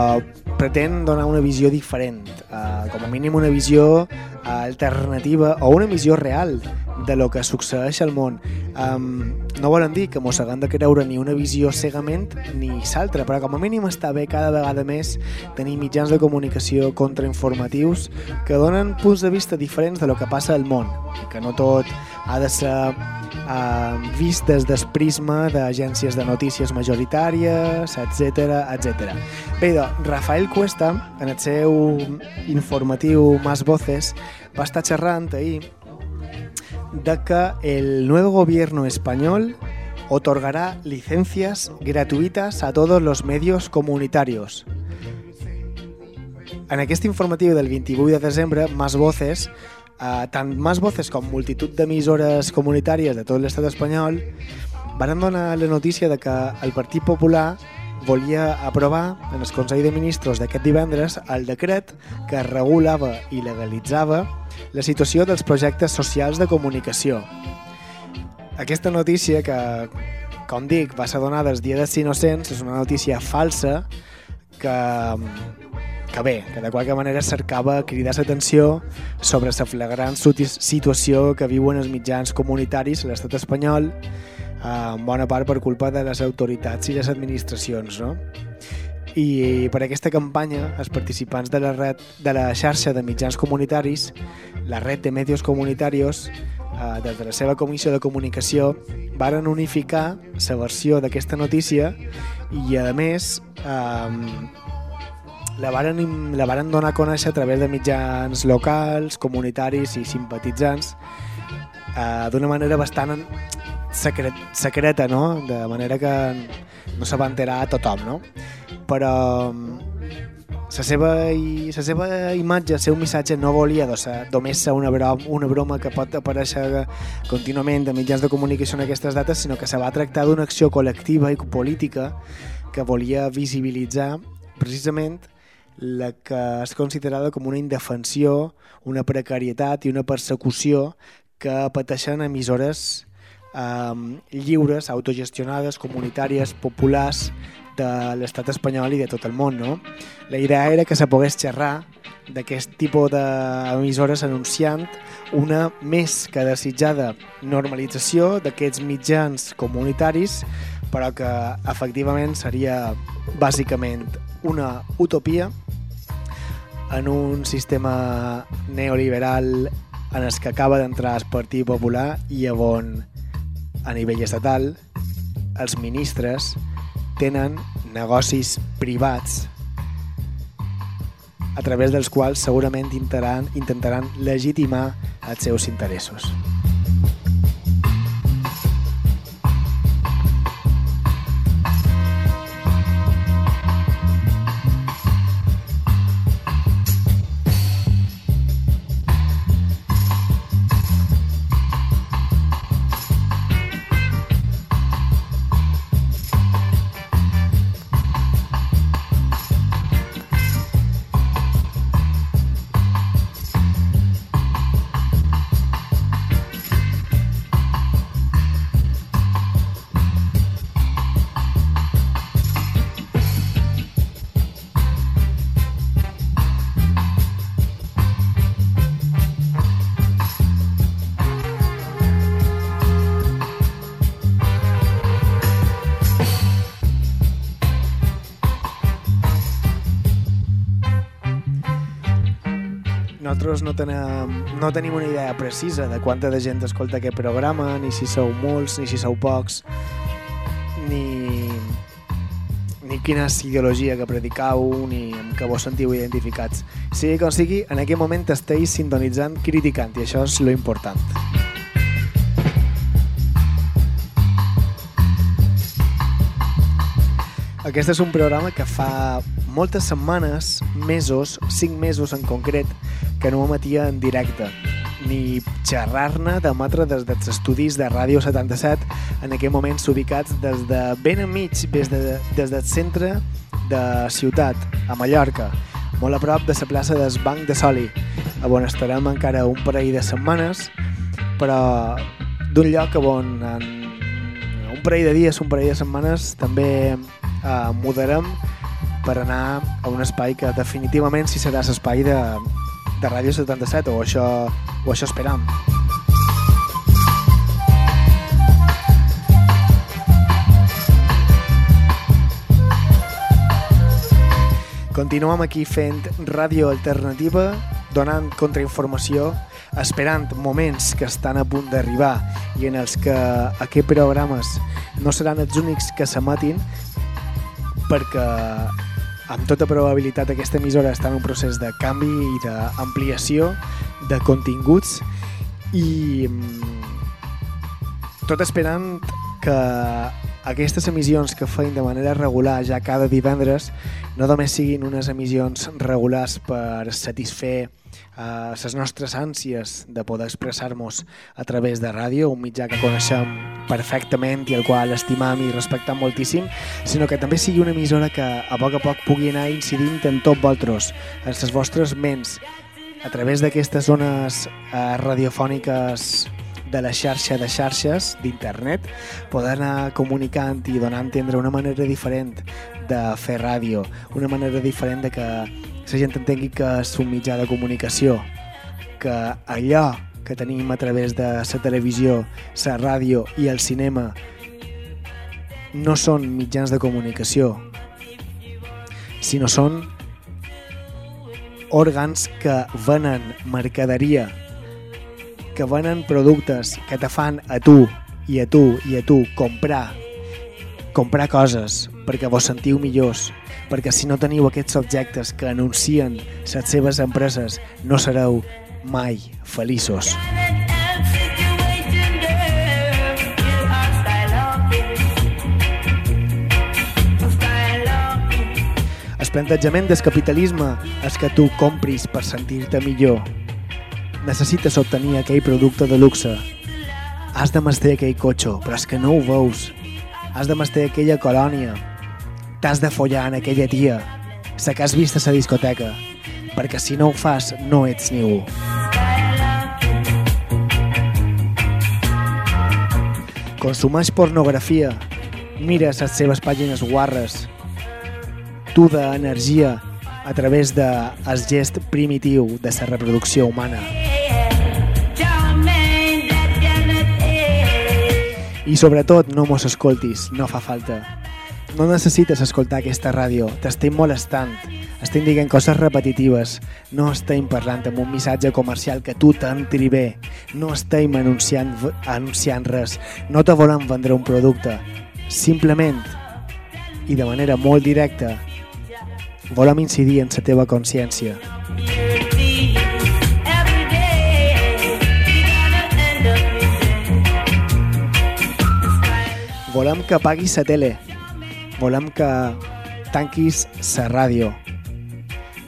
pretén donar una visió diferent, eh, com a mínim una visió eh, alternativa o una visió real de lo que succeeix al món. Um, no volen dir que mos de creure ni una visió cegament ni l'altra, però com a mínim està bé cada vegada més tenir mitjans de comunicació contrainformatius que donen punts de vista diferents de lo que passa al món, que no tot ha de ser uh, vist des del prisma d'agències de notícies majoritàries, etc etc. Bé, Rafael Cuesta, en el seu Más Voces, va estar xerrant ahir de que el nuevo gobierno español otorgará licencias gratuitas a todos los medios comunitarios. En aquest informatiu del 28 de desembre, Más Voces, eh, tant Más Voces com multitud d'emissores comunitàries de tot l'estat espanyol van donar la notícia de que el Partit Popular volia aprovar en el Consell de Ministres d'aquest divendres el decret que regulava i legalitzava la situació dels projectes socials de comunicació. Aquesta notícia que, com dic, va ser donada els dies dels innocents és una notícia falsa que, que bé, que de qualque manera cercava cridar l'atenció sobre la flagrant situació que viuen els mitjans comunitaris a l'estat espanyol en bona part per culpa de les autoritats i les administracions. No? I per aquesta campanya, els participants de la, red, de la xarxa de mitjans comunitaris, la red de medios comunitaris, eh, des de la seva comissió de comunicació, varen unificar la versió d'aquesta notícia i, a més, eh, la varen, la varen donar a conèixer a través de mitjans locals, comunitaris i simpatitzants eh, d'una manera bastant secret, secreta, no? De manera que no se va enterar a tothom, no? Però la seva, la seva imatge, el seu missatge no volia només ser una broma, una broma que pot aparèixer contínuament a mitjans de comunicació en aquestes dates, sinó que se va tractar d'una acció col·lectiva i política que volia visibilitzar precisament la que és considerada com una indefensió, una precarietat i una persecució que pateixen emissores eh, lliures, autogestionades, comunitàries, populars de l'estat espanyol i de tot el món. No? La idea era que se pogués xerrar d'aquest tipus d'emissores anunciant una més que desitjada normalització d'aquests mitjans comunitaris però que efectivament seria bàsicament una utopia en un sistema neoliberal en el que acaba d'entrar el Partit Popular i on a nivell estatal, els ministres tenen negocis privats a través dels quals segurament intentaran, intentaran legitimar els seus interessos. No tenem, no tenim una idea precisa de quanta de gent escolta aquest programa, ni si sou molts, ni si sou pocs, ni, ni quina ideologia que predicau, ni amb què vos sentiu identificats. Sigui com sigui, en aquest moment esteu sintonitzant, criticant, i això és lo important. Aquest és un programa que fa moltes setmanes, mesos, cinc mesos en concret, que no emetia en directe ni xerrar-ne d'emetre des dels estudis de Ràdio 77 en aquells moments ubicats des de ben enmig, des, de, des del centre de ciutat, a Mallorca, molt a prop de la plaça del Banc de Soli, on estarem encara un parell de setmanes, però d'un lloc on en un parell de dies, un parell de setmanes, també eh, mudarem per anar a un espai que definitivament sí serà l'espai de, de Ràdio 77, o això, o això esperam. Continuem aquí fent ràdio alternativa, donant contrainformació, esperant moments que estan a punt d'arribar i en els que aquests programes no seran els únics que s'emetin perquè amb tota probabilitat aquesta emissora està en un procés de canvi i d'ampliació de continguts i mm, tot esperant que aquestes emissions que feim de manera regular ja cada divendres no només siguin unes emissions regulars per satisfer les nostres ànsies de poder expressar-nos a través de ràdio, un mitjà que coneixem perfectament i el qual estimam i respectem moltíssim, sinó que també sigui una emissora que a poc a poc pugui anar incidint en tot vosaltres, en les vostres ments, a través d'aquestes zones uh, radiofòniques de la xarxa de xarxes d'internet, poder anar comunicant i donar a entendre una manera diferent de fer ràdio, una manera diferent de que la gent entengui que és un mitjà de comunicació, que allò que tenim a través de la televisió, la ràdio i el cinema no són mitjans de comunicació, sinó són òrgans que venen mercaderia, que venen productes que te fan a tu i a tu i a tu comprar comprar coses perquè vos sentiu millors, perquè si no teniu aquests objectes que anuncien les seves empreses no sereu mai feliços. El plantejament del capitalisme és que tu compris per sentir-te millor. Necessites obtenir aquell producte de luxe. Has de mestre aquell cotxe, però és que no ho veus. Has de mestre aquella colònia. T'has de follar en aquella tia, la que has vist a la discoteca, perquè si no ho fas no ets ningú. Consumeix pornografia, mires les seves pàgines guarres, tu d'energia a través del de gest primitiu de la reproducció humana. I sobretot no mos escoltis, no fa falta. No necessites escoltar aquesta ràdio, t'estem molestant, estem dient coses repetitives, no estem parlant amb un missatge comercial que tu t'entri bé, no estem anunciant, anunciant res, no te volem vendre un producte, simplement i de manera molt directa volem incidir en la teva consciència. Volem que paguis la tele. Volem que tanquis la ràdio.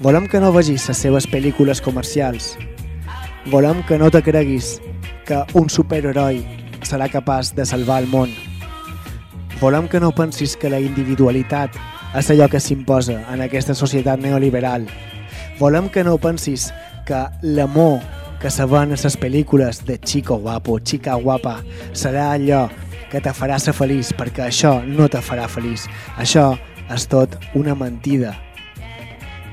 Volem que no vegis les seves pel·lícules comercials. Volem que no te creguis que un superheroi serà capaç de salvar el món. Volem que no pensis que la individualitat és allò que s'imposa en aquesta societat neoliberal. Volem que no pensis que l'amor que se ven a les pel·lícules de Chico Guapo, Chica Guapa, serà allò que te farà ser feliç, perquè això no te farà feliç. Això és tot una mentida.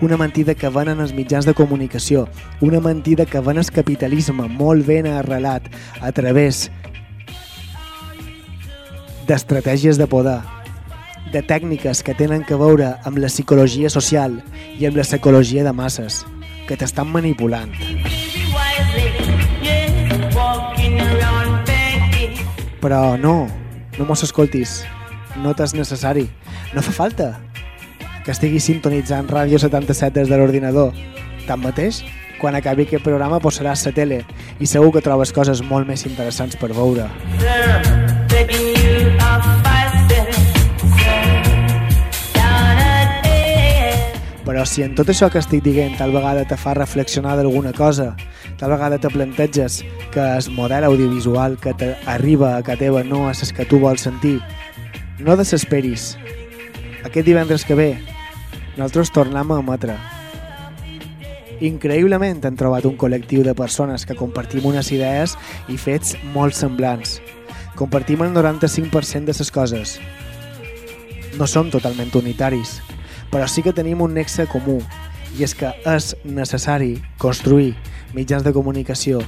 Una mentida que venen els mitjans de comunicació, una mentida que ven el capitalisme molt ben arrelat a través d'estratègies de poder, de tècniques que tenen que veure amb la psicologia social i amb la psicologia de masses, que t'estan manipulant. Però no, no mos escoltis, no t'és necessari, no fa falta que estiguis sintonitzant Ràdio 77 des de l'ordinador. Tanmateix, quan acabi aquest programa posaràs la tele i segur que trobes coses molt més interessants per veure. Però si en tot això que estic dient tal vegada te fa reflexionar d'alguna cosa, tal vegada te planteges que el model audiovisual que t'arriba a casa teva no és el que tu vols sentir, no desesperis. Aquest divendres que ve nosaltres tornem a emetre. Increïblement hem trobat un col·lectiu de persones que compartim unes idees i fets molt semblants. Compartim el 95% de les coses. No som totalment unitaris, però sí que tenim un nexe comú, i és que és necessari construir mitjans de comunicació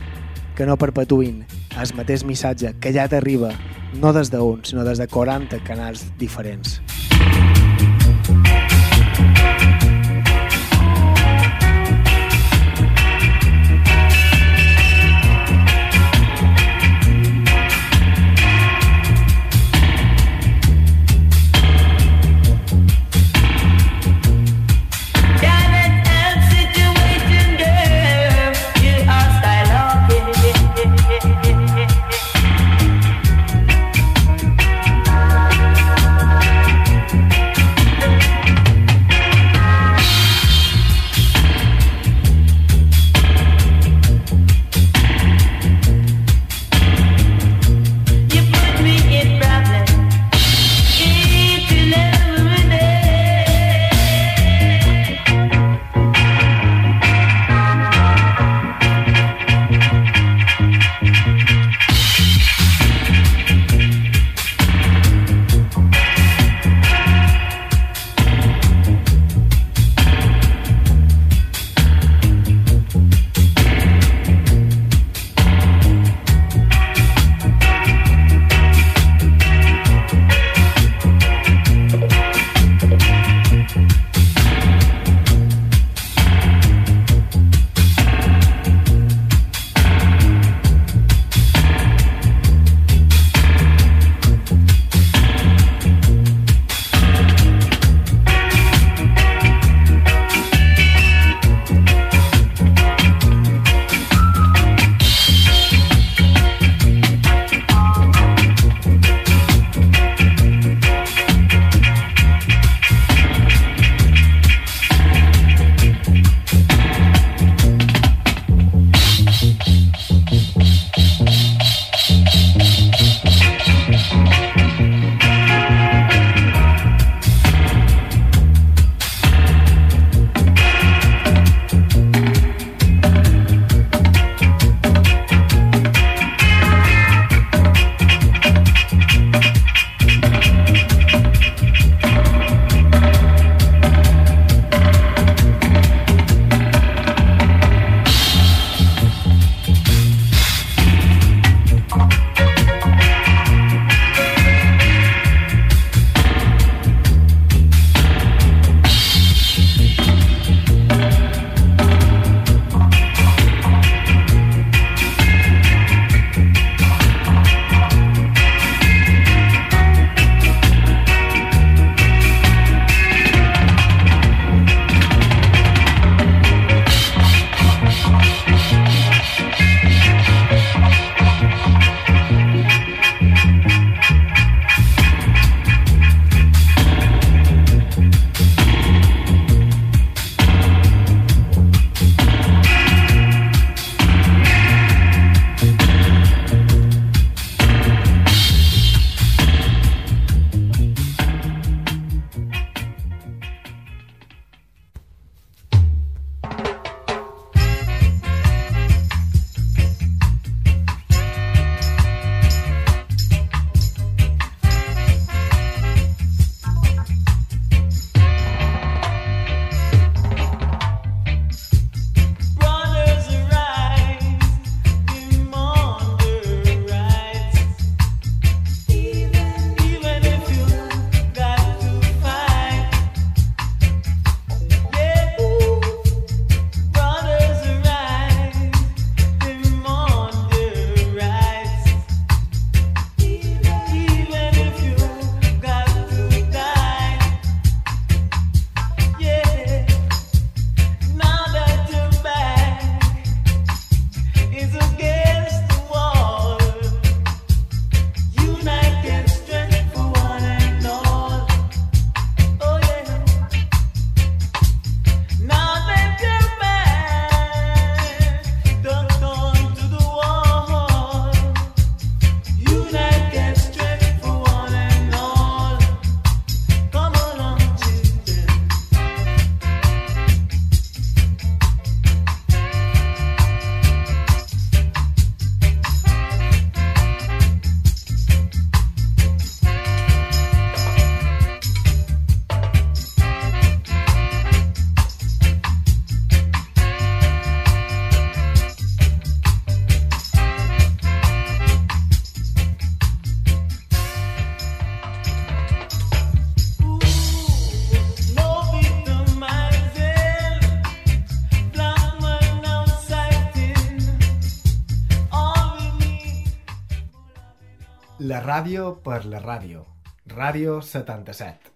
que no perpetuïn el mateix missatge que ja t'arriba, no des d'un, sinó des de 40 canals diferents. Situation ràdio per la ràdio. Ràdio 77.